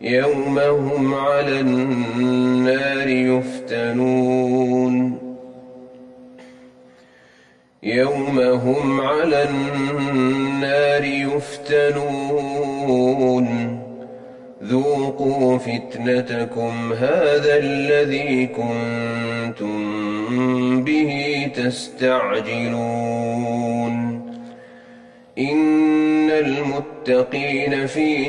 يوم هم على النار يفتنون. يوم هم على النار يفتنون. ذوقوا فتنتكم هذا الذي كنتم به تستعجلون. إن المتقين في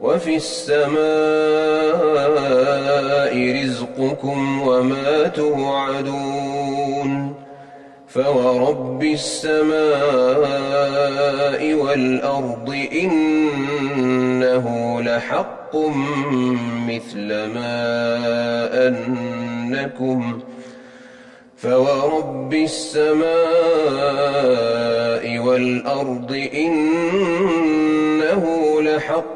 وفي السماء رزقكم وما توعدون فورب السماء والأرض إنه لحق مثل ما أنكم فورب السماء والأرض إنه لحق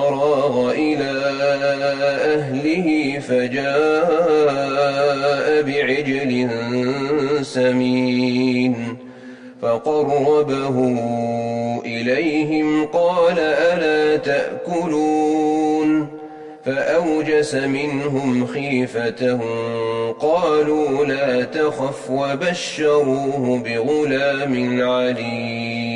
فراغ إلى أهله فجاء بعجل سمين فقربه إليهم قال ألا تأكلون فأوجس منهم خيفة قالوا لا تخف وبشروه بغلام عليم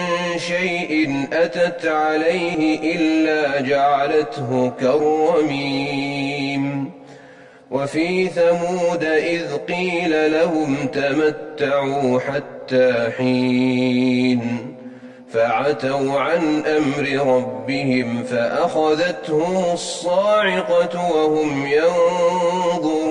شيء أتت عليه إلا جعلته كالرميم وفي ثمود إذ قيل لهم تمتعوا حتى حين. فعتوا عن أمر ربهم فأخذتهم الصاعقة وهم ينظرون.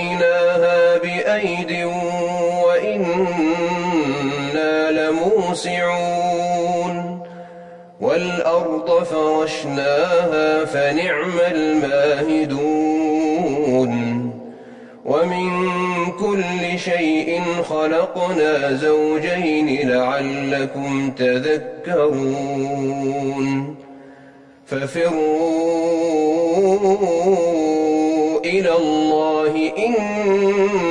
بأيد وإنا لموسعون والأرض فرشناها فنعم الماهدون ومن كل شيء خلقنا زوجين لعلكم تذكرون ففروا إلى الله إني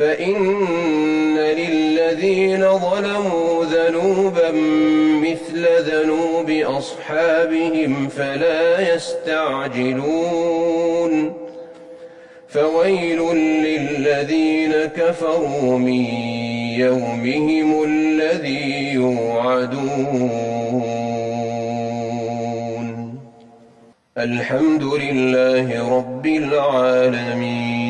فإن للذين ظلموا ذنوبا مثل ذنوب أصحابهم فلا يستعجلون. فويل للذين كفروا من يومهم الذي يوعدون. الحمد لله رب العالمين.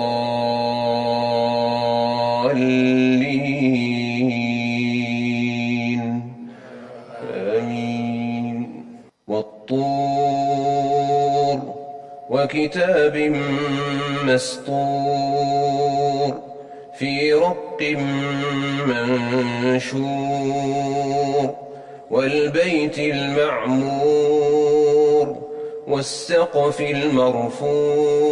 آمين. والطور وكتاب مسطور في رق منشور والبيت المعمور والسقف المرفوع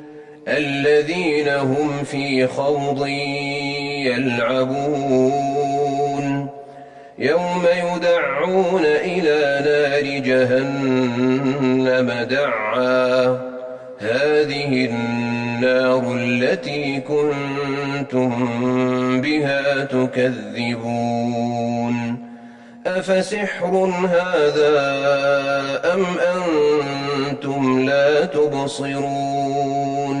الذين هم في خوض يلعبون. يوم يدعون إلى نار جهنم دعا. هذه النار التي كنتم بها تكذبون. أفسحر هذا أم أنتم لا تبصرون؟